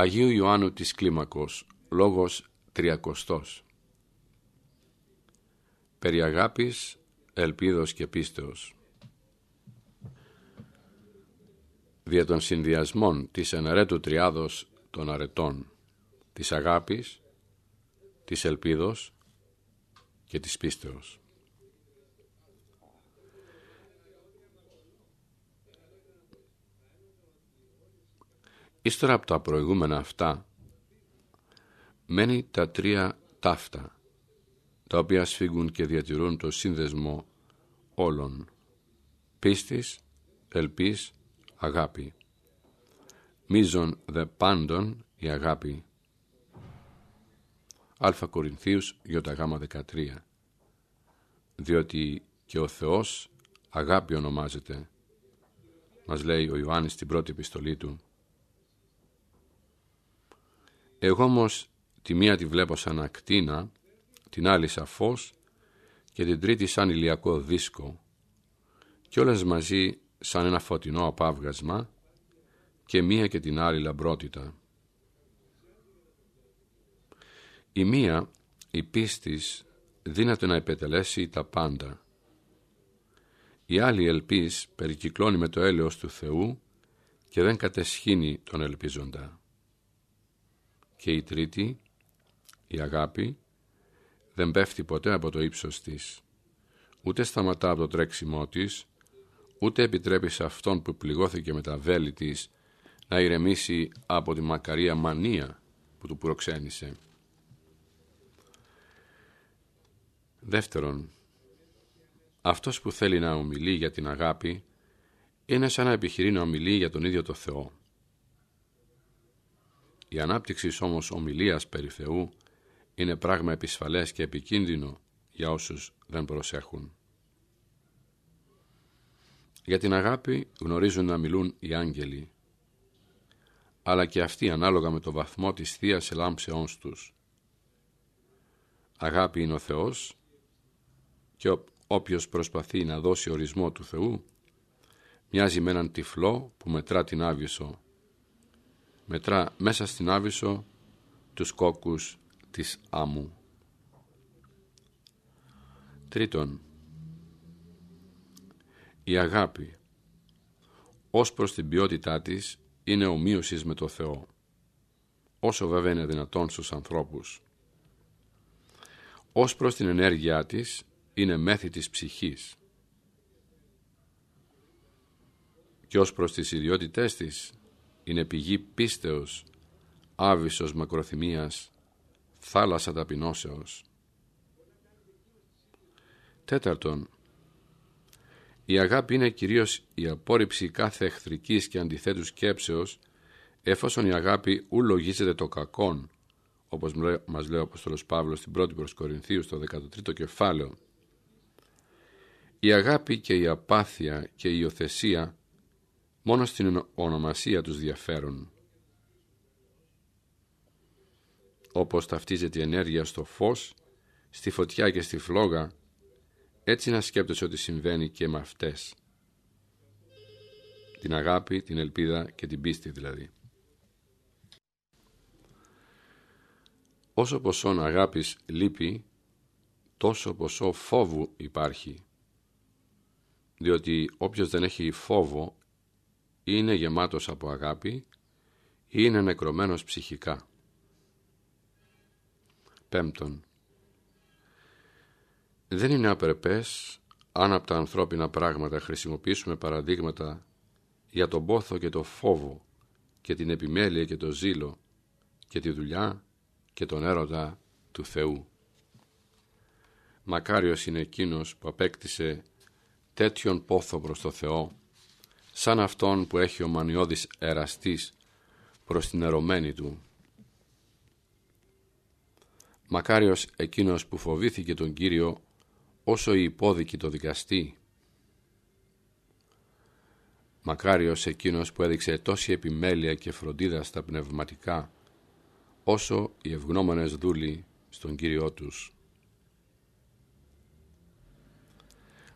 Αγίου Ιωάννου της Κλίμακος, λόγος τριακοστός. Περί αγάπης, ελπίδος και πίστεως. Δια των συνδυασμών της εναρέτου τριάδος των αρετών, της αγάπης, της ελπίδος και της πίστεως. Ύστερα από τα προηγούμενα αυτά, μένει τα τρία ταύτα, τα οποία σφίγγουν και διατηρούν το σύνδεσμο όλων. Πίστης, ελπίς, αγάπη. Μίζων δε πάντων η αγάπη. Α Κορινθίους γάμα 13 Διότι και ο Θεός αγάπη ονομάζεται, μας λέει ο Ιωάννης στην πρώτη επιστολή του εγώ όμως τη μία τη βλέπω σαν ακτίνα, την άλλη σαν φως και την τρίτη σαν ηλιακό δίσκο και όλες μαζί σαν ένα φωτεινό απάβγασμα και μία και την άλλη λαμπρότητα. Η μία, η πίστης, δύναται να επετελέσει τα πάντα. Η άλλη ελπίς περικυκλώνει με το έλεος του Θεού και δεν κατεσχύνει τον ελπίζοντα και η τρίτη, η αγάπη, δεν πέφτει ποτέ από το ύψος της, ούτε σταματά από το τρέξιμό της, ούτε επιτρέπει σε αυτόν που πληγώθηκε με τα βέλη της να ηρεμήσει από τη μακαρία μανία που του προξένησε. Δεύτερον, αυτός που θέλει να ομιλεί για την αγάπη είναι σαν να επιχειρεί να ομιλεί για τον ίδιο το Θεό. Η ανάπτυξη όμως ομιλίας περί Θεού είναι πράγμα επισφαλές και επικίνδυνο για όσους δεν προσέχουν. Για την αγάπη γνωρίζουν να μιλούν οι άγγελοι, αλλά και αυτοί ανάλογα με το βαθμό της Θείας ελάμψεώς τους. Αγάπη είναι ο Θεός και όποιος προσπαθεί να δώσει ορισμό του Θεού μοιάζει με έναν τυφλό που μετρά την άβυσο μετρά μέσα στην Άβυσσο τους κόκκους της άμμου. Τρίτον, η αγάπη ως προς την ποιότητά της είναι ομοίωσης με το Θεό, όσο βέβαια είναι δυνατόν στους ανθρώπους. Ως προς την ενέργειά της είναι μέθη της ψυχής και ως προς τις ιδιότητές της είναι πηγή πίστεως, άβυσος μακροθυμίας, θάλασσα ταπεινώσεως. Τέταρτον, η αγάπη είναι κυρίως η απόρριψη κάθε εχθρικής και αντιθέτους σκέψεως, εφόσον η αγάπη ου λογίζεται το κακόν, όπως μας λέει ο Απόστολος Παύλος στην πρώτη προς Κορινθίους στο 13ο κεφάλαιο. Η αγάπη και η απάθεια και η υιοθεσία μόνο στην ονομασία τους διαφέρουν. Όπως ταυτίζεται η ενέργεια στο φως, στη φωτιά και στη φλόγα, έτσι να σκέπτεσαι ότι συμβαίνει και με αυτές. Την αγάπη, την ελπίδα και την πίστη δηλαδή. Όσο ποσόν αγάπης λείπει, τόσο ποσό φόβου υπάρχει. Διότι όποιος δεν έχει φόβο είναι γεμάτος από αγάπη ή είναι νεκρωμένος ψυχικά. Πέμπτον, δεν είναι απερπές αν από τα ανθρώπινα πράγματα χρησιμοποιήσουμε παραδείγματα για τον πόθο και το φόβο και την επιμέλεια και το ζήλο και τη δουλειά και τον έρωτα του Θεού. Μακάριος είναι εκείνος που απέκτησε τέτοιον πόθο προς το Θεό σαν αυτόν που έχει ο μανιώδης εραστής προς την ερωμένη του. Μακάριος εκείνος που φοβήθηκε τον Κύριο όσο η υπόδικη το δικαστή. Μακάριος εκείνος που έδειξε τόση επιμέλεια και φροντίδα στα πνευματικά όσο οι ευγνώμονες δούλοι στον Κύριό τους.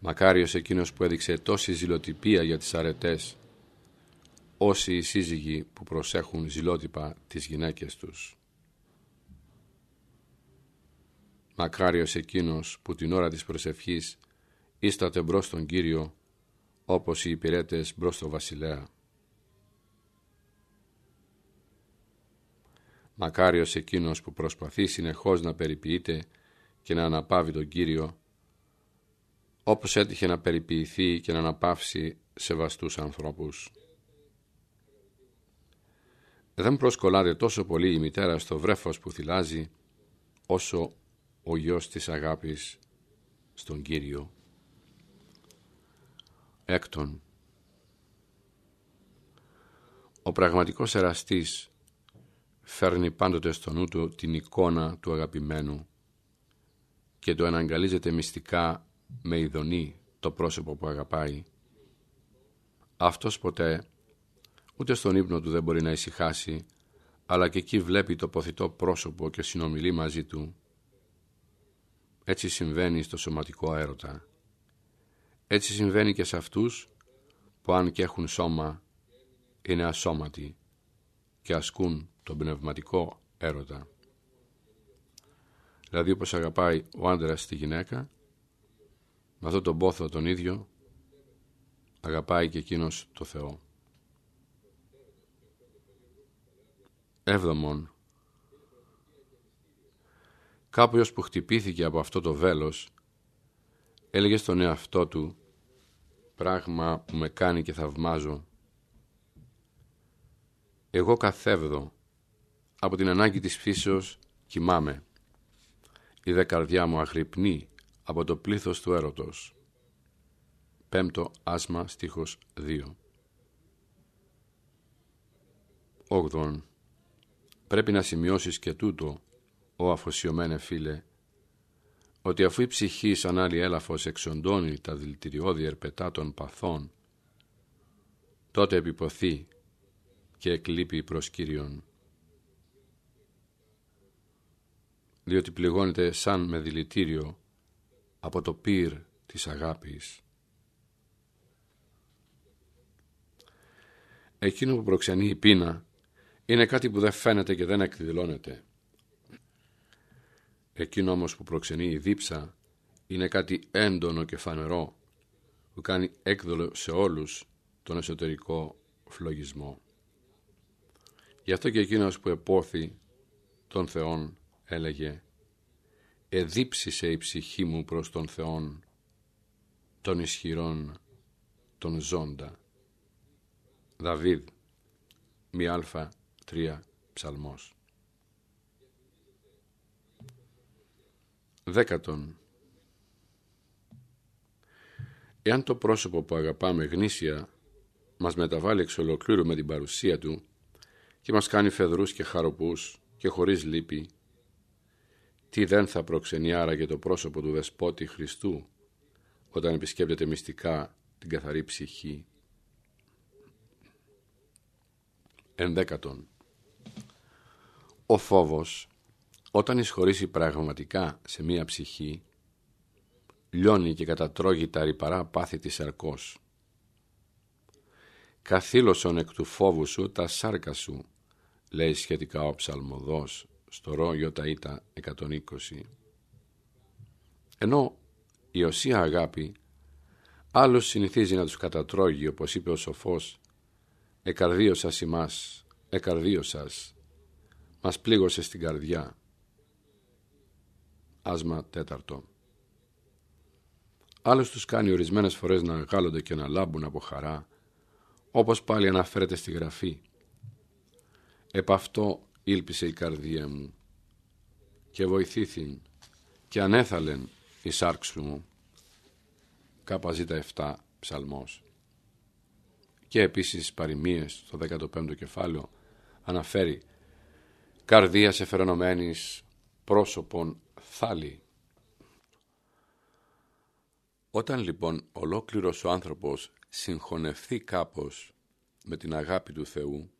Μακάριος εκείνος που έδειξε τόση ζηλοτυπία για τις αρετές, όσοι οι σύζυγοι που προσέχουν ζηλότυπα τις γυναίκες τους. Μακάριος εκείνος που την ώρα της προσευχής ίσταται μπρος στον Κύριο όπως οι υπηρέτες μπρος στο βασιλέα. Μακάριος εκείνος που προσπαθεί συνεχώς να περιποιείται και να αναπαύει τον Κύριο όπως έτυχε να περιποιηθεί και να αναπαύσει σεβαστούς ανθρώπους. Δεν προσκολάται τόσο πολύ η μητέρα στο βρέφος που θυλάζει όσο ο γιος της αγάπης στον Κύριο. Έκτον, ο πραγματικός εραστής φέρνει πάντοτε στο νου του την εικόνα του αγαπημένου και το αναγκαλίζεται μυστικά με ειδονή το πρόσωπο που αγαπάει. Αυτός ποτέ ούτε στον ύπνο του δεν μπορεί να ησυχάσει, αλλά και εκεί βλέπει το ποθητό πρόσωπο και συνομιλεί μαζί του. Έτσι συμβαίνει στο σωματικό έρωτα. Έτσι συμβαίνει και σε αυτούς που αν και έχουν σώμα είναι ασώματοι και ασκούν τον πνευματικό έρωτα. Δηλαδή όπως αγαπάει ο άντρας τη γυναίκα, με αυτόν τον πόθο τον ίδιο αγαπάει και εκείνος το Θεό. Έβδομον, κάποιος που χτυπήθηκε από αυτό το βέλος έλεγε στον εαυτό του πράγμα που με κάνει και θαυμάζω. Εγώ καθέβδω από την ανάγκη της φύσεως κοιμάμαι. Η δε καρδιά μου αγρυπνεί από το πλήθος του έρωτος. Πέμπτο άσμα στίχος 2 Όγδον. Πρέπει να σημειώσεις και τούτο ο αφοσιωμένε φίλε ότι αφού η ψυχή σαν άλλη έλαφος εξοντώνει τα δηλητηριώδη ερπετά των παθών, τότε επιποθεί και εκλείπει προς Κύριον. Διότι πληγώνεται σαν με δηλητήριο από το πυρ της αγάπης. Εκείνο που προξενεί η πείνα είναι κάτι που δεν φαίνεται και δεν εκδηλώνεται. Εκείνο όμως που προξενεί η δίψα είναι κάτι έντονο και φανερό που κάνει έκδολο σε όλους τον εσωτερικό φλογισμό. Γι' αυτό και εκείνος που επόθη τον Θεόν έλεγε «Εδίψησε η ψυχή μου προς τον Θεόν, τον ισχυρόν, τον ζώντα». Δαβίδ, μη αλφα, τρία, ψαλμός. Δέκατον. Εάν το πρόσωπο που αγαπάμε γνήσια μας μεταβάλει εξ ολοκλήρου με την παρουσία του και μας κάνει φεδρούς και χαροπούς και χωρίς λύπη, τι δεν θα προξενεί άραγε το πρόσωπο του Δεσπότη Χριστού όταν επισκέπτεται μυστικά την καθαρή ψυχή. Ενδέκατον. Ο φόβος όταν εισχωρήσει πραγματικά σε μία ψυχή, λιώνει και κατατρώγει τα ρηπαρά πάθη της αρκός. Καθήλωσον εκ του φόβου σου τα σάρκα σου, λέει σχετικά ο ψαλμοδός στο ρο Ιωταΐτα 120. Ενώ η οσία αγάπη άλλος συνηθίζει να τους κατατρώγει όπως είπε ο σοφός «Εκαρδίωσας ημάς, εκαρδίωσας, μας πλήγωσε στην καρδιά» άσμα τέταρτο. Άλλος τους κάνει ορισμένες φορές να γάλλονται και να λάμπουν από χαρά, όπως πάλι αναφέρεται στη γραφή. Επ' αυτό ήλπισε η καρδία μου και βοηθήθην και ανέθαλεν η σάρξου μου. Κάπαζίτα 7 ψαλμός. Και επίσης παροιμίες στο 15ο κεφάλαιο αναφέρει «Καρδίας σε φερονωμένης πρόσωπον θάλη. Όταν λοιπόν ολόκληρος ο άνθρωπος συγχωνευθεί κάπως με την αγάπη του Θεού,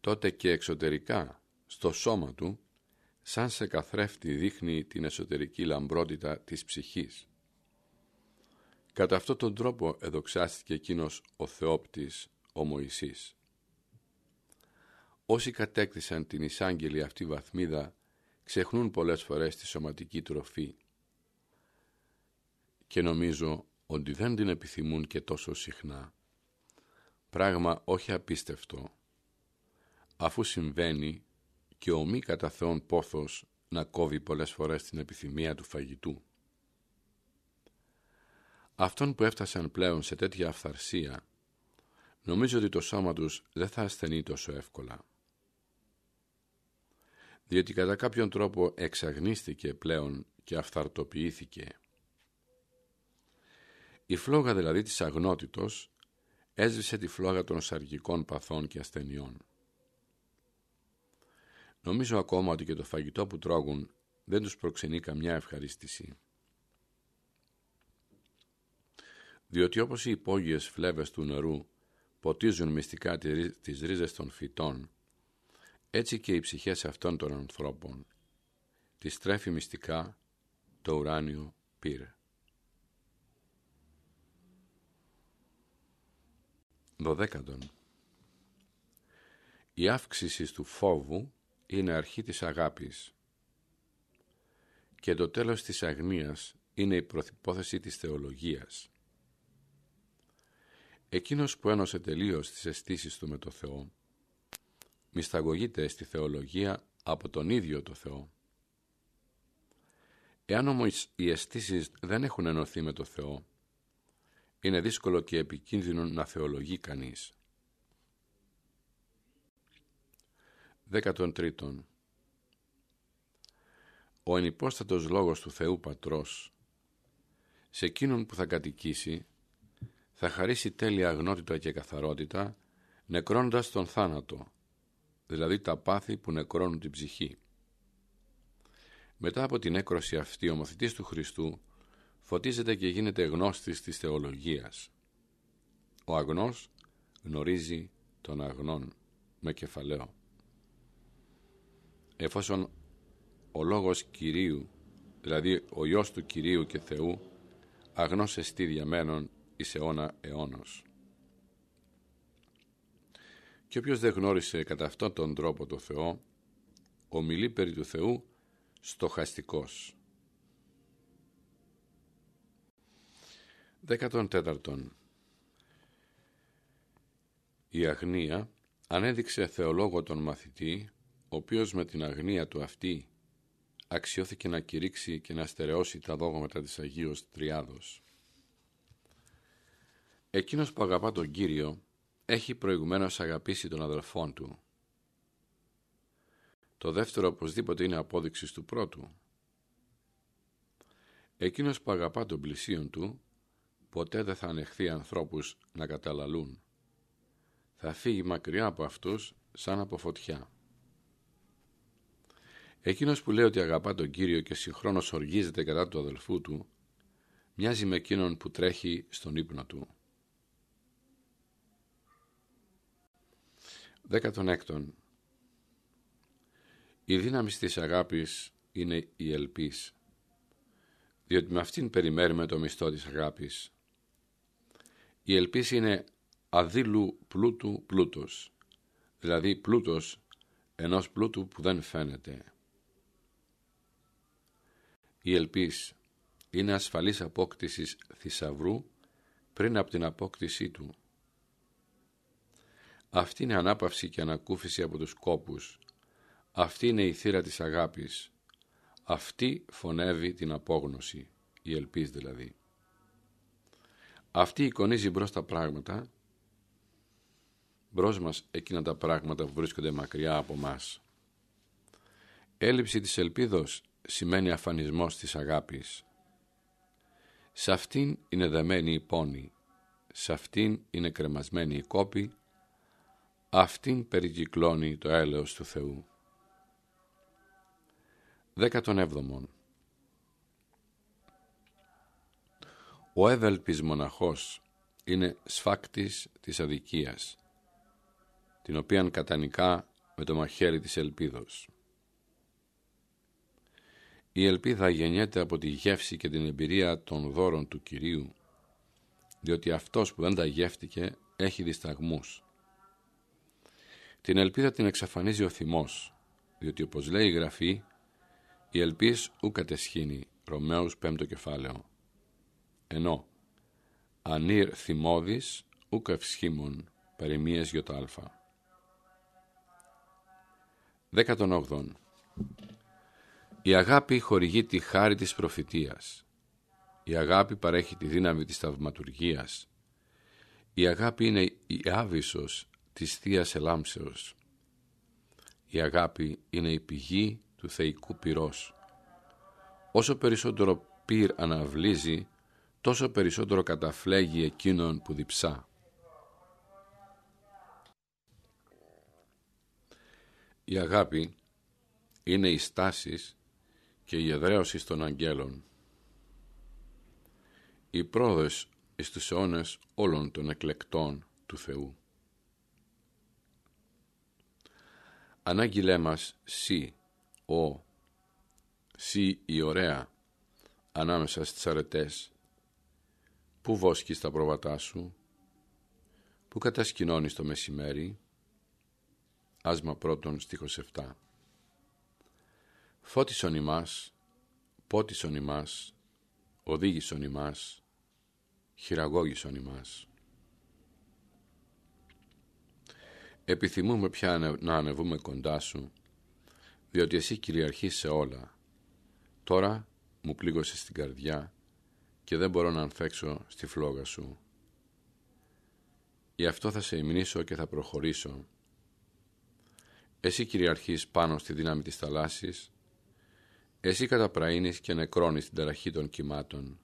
τότε και εξωτερικά στο σώμα του, σαν σε καθρέφτη δείχνει την εσωτερική λαμπρότητα της ψυχής. Κατά αυτόν τον τρόπο εδοξάστηκε εκείνος ο Θεόπτης, ο Μωυσής. Όσοι κατέκτησαν την εισάγγελη αυτή βαθμίδα ξεχνούν πολλές φορές τη σωματική τροφή και νομίζω ότι δεν την επιθυμούν και τόσο συχνά. Πράγμα όχι απίστευτο, αφού συμβαίνει και ο μη κατά Θεόν πόθος να κόβει πολλές φορές την επιθυμία του φαγητού. Αυτόν που έφτασαν πλέον σε τέτοια αυθαρσία, νομίζω ότι το σώμα τους δεν θα ασθενεί τόσο εύκολα. Διότι κατά κάποιον τρόπο εξαγνίστηκε πλέον και αυθαρτοποιήθηκε. Η φλόγα δηλαδή της αγνότητος έσβησε τη φλόγα των σαργικών παθών και ασθενειών. Νομίζω ακόμα ότι και το φαγητό που τρώγουν δεν τους προξενεί καμιά ευχαρίστηση. Διότι όπως οι υπόγειες φλέβες του νερού ποτίζουν μυστικά τις ρίζες των φυτών, έτσι και οι ψυχές αυτών των ανθρώπων τις τρέφει μυστικά το ουράνιο πύρε. Δωδέκατον. Η αύξηση του φόβου είναι αρχή της αγάπης και το τέλος της αγνίας είναι η προθυπόθεση της θεολογίας. Εκείνος που ένωσε τελείως τις αισθήσεις του με το Θεό, μυσταγωγείται στη θεολογία από τον ίδιο το Θεό. Εάν όμως οι αισθήσεις δεν έχουν ενωθεί με το Θεό, είναι δύσκολο και επικίνδυνο να θεολογεί κανείς. Δέκατον τρίτον. Ο ενυπόστατος λόγος του Θεού Πατρός σε εκείνον που θα κατοικήσει θα χαρίσει τέλεια αγνότητα και καθαρότητα νεκρώνοντας τον θάνατο, δηλαδή τα πάθη που νεκρώνουν την ψυχή. Μετά από την έκρωση αυτή ο μαθητής του Χριστού φωτίζεται και γίνεται γνώστης της θεολογίας. Ο αγνός γνωρίζει τον αγνόν με κεφαλαίο εφόσον ο λόγος Κυρίου, δηλαδή ο Υιός του Κυρίου και Θεού, αγνός εστί διαμένων εις αιώνα αιώνος. Και όποιος δεν γνώρισε κατά αυτόν τον τρόπο το Θεό, ομιλεί περί του Θεού στοχαστικός. Δέκατον τέταρτον. Η αγνία ανέδειξε θεολόγο τον μαθητή ο οποίος με την αγνία του αυτή αξιώθηκε να κηρύξει και να στερεώσει τα δόγματα της Αγίως Τριάδος. Εκείνος που αγαπά τον Κύριο έχει προηγουμένως αγαπήσει τον αδελφόν του. Το δεύτερο οπωσδήποτε είναι απόδειξης του πρώτου. Εκείνος που αγαπά τον πλησίον του ποτέ δεν θα ανεχθεί ανθρώπους να καταλαλούν. Θα φύγει μακριά από αυτούς σαν από φωτιά. Εκείνος που λέει ότι αγαπά τον Κύριο και συγχρόνως οργίζεται κατά του αδελφού του, μοιάζει με εκείνον που τρέχει στον ύπνο του. Δέκατον έκτον. Η δύναμη της αγάπης είναι η ελπίς, διότι με αυτήν περιμένουμε το μισθό της αγάπης. Η ελπίς είναι αδίλου πλούτου πλούτος, δηλαδή πλούτος ενός πλούτου που δεν φαίνεται. Η ελπίς είναι ασφαλής απόκτησης θησαυρού πριν από την απόκτησή του. Αυτή είναι ανάπαυση και ανακούφιση από τους κόπους. Αυτή είναι η θύρα της αγάπης. Αυτή φωνεύει την απόγνωση, η ελπίς δηλαδή. Αυτή εικονίζει μπρος τα πράγματα, μπρος μας εκείνα τα πράγματα που βρίσκονται μακριά από μας. Έλλειψη της ελπίδος σημαίνει αφανισμός της αγάπης. Σε αυτήν είναι δεμένη η πόνη, σε αυτήν είναι κρεμασμένη η κόπη, αυτήν περικυκλώνει το έλεος του Θεού. Δέκατον έβδομον. Ο εύελπης μοναχός είναι σφάκτης της αδικίας, την οποίαν κατανικά με το μαχαίρι της ελπίδος. Η ελπίδα γεννιέται από τη γεύση και την εμπειρία των δώρων του Κυρίου, διότι αυτός που δεν τα γεύτηκε έχει δισταγμούς. Την ελπίδα την εξαφανίζει ο θυμός, διότι όπως λέει η Γραφή, η ελπίς ου κατεσχήνει, Ρωμαίους πέμπτο κεφάλαιο. Ενώ, ανήρ θυμώδης ου καυσχήμων, παροιμίες γιοτάλφα. 18. Η αγάπη χορηγεί τη χάρη της προφητείας. Η αγάπη παρέχει τη δύναμη της θαυματουργίας. Η αγάπη είναι η άβυσος της θείας Ελάμψεως. Η αγάπη είναι η πηγή του θεϊκού πυρός. Όσο περισσότερο πυρ αναβλύζει, τόσο περισσότερο καταφλέγει εκείνον που διψά. Η αγάπη είναι η στάσης και η εδραίωση των αγγέλων. Η πρόοδος εις τους αιώνες όλων των εκλεκτών του Θεού. Ανάγγειλέ μας σύ, ο, σύ η ωραία, ανάμεσα στις αρετές, που βόσκεις τα πρόβατά σου, που κατασκηνώνεις το μεσημέρι, άσμα πρώτον στίχος 7. Φώτισον ημάς, πότισον ημάς, οδήγησον ημάς, χειραγώγησον ημάς. Επιθυμούμε πια να ανεβούμε κοντά σου, διότι εσύ κυριαρχείς σε όλα. Τώρα μου πλήγωσες στην καρδιά και δεν μπορώ να ανθέξω στη φλόγα σου. Γι' αυτό θα σε υμνήσω και θα προχωρήσω. Εσύ κυριαρχείς πάνω στη δύναμη της θαλάσσης, εσύ καταπραίνεις και νεκρώνεις την ταραχή των κυμάτων.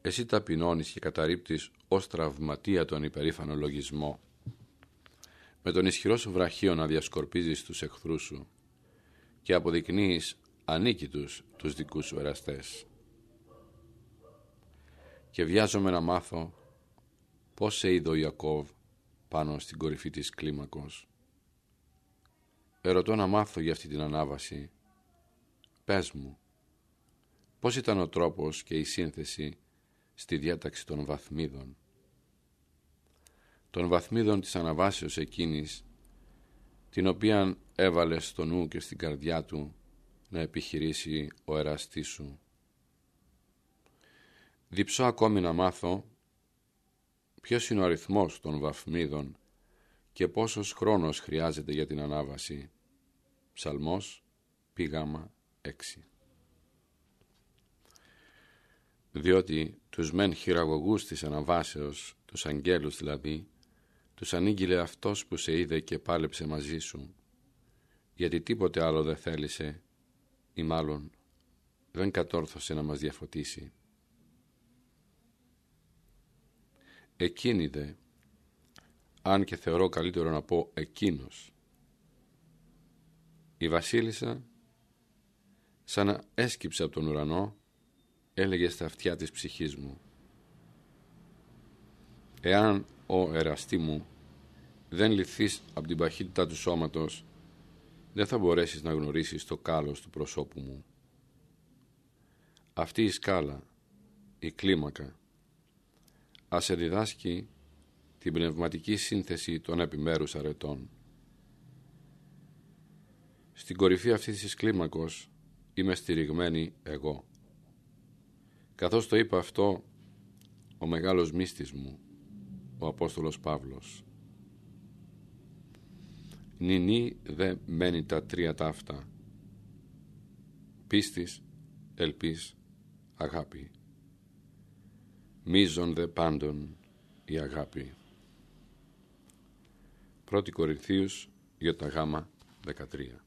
Εσύ ταπεινώνεις και καταρρύπτεις ως τραυματία τον υπερήφανο λογισμό. Με τον ισχυρό σου βραχείο να διασκορπίζεις τους εχθρούς σου και αποδεικνύεις ανίκητους τους δικούς σου εραστές. Και βιάζομαι να μάθω πώς σε είδε ο Ιακώβ πάνω στην κορυφή της κλίμακος. Ερωτώ να μάθω για αυτή την ανάβαση. Πες μου, πώς ήταν ο τρόπος και η σύνθεση στη διάταξη των βαθμίδων; Των βαθμίδων της αναβάσεως εκείνης, την οποία έβαλε στο νου και στην καρδιά του να επιχειρήσει ο εραστής σου. Διψώ ακόμη να μάθω ποιος είναι ο αριθμός των βαθμίδων και πόσος χρόνος χρειάζεται για την ανάβαση. Ψαλμός πηγάμα 6 Διότι τους μεν χειραγωγούς της αναβάσεως, τους αγγέλους δηλαδή, τους ανήγγειλε αυτός που σε είδε και πάλεψε μαζί σου, γιατί τίποτε άλλο δεν θέλησε ή μάλλον δεν κατόρθωσε να μας διαφωτίσει. Εκείνη δε, αν και θεωρώ καλύτερο να πω εκείνος, η βασίλισσα σαν να έσκυψε από τον ουρανό έλεγε στα αυτιά της ψυχής μου «Εάν, ο εραστή μου, δεν λυθείς από την παχύτητα του σώματος, δεν θα μπορέσεις να γνωρίσεις το κάλος του προσώπου μου. Αυτή η σκάλα, η κλίμακα, ας σε διδάσκει την πνευματική σύνθεση των επιμέρους αρετών. Στην κορυφή αυτής της κλίμακος είμαι στηριγμένη εγώ. Καθώς το είπα αυτό, ο μεγάλος μύστης μου, ο Απόστολος Παύλος. Νινή δε μένει τα τρία ταύτα. Πίστης, ελπίς, αγάπη. Μίζον δε πάντων η αγάπη. 1 Κορινθίους, Ι γάμα 13.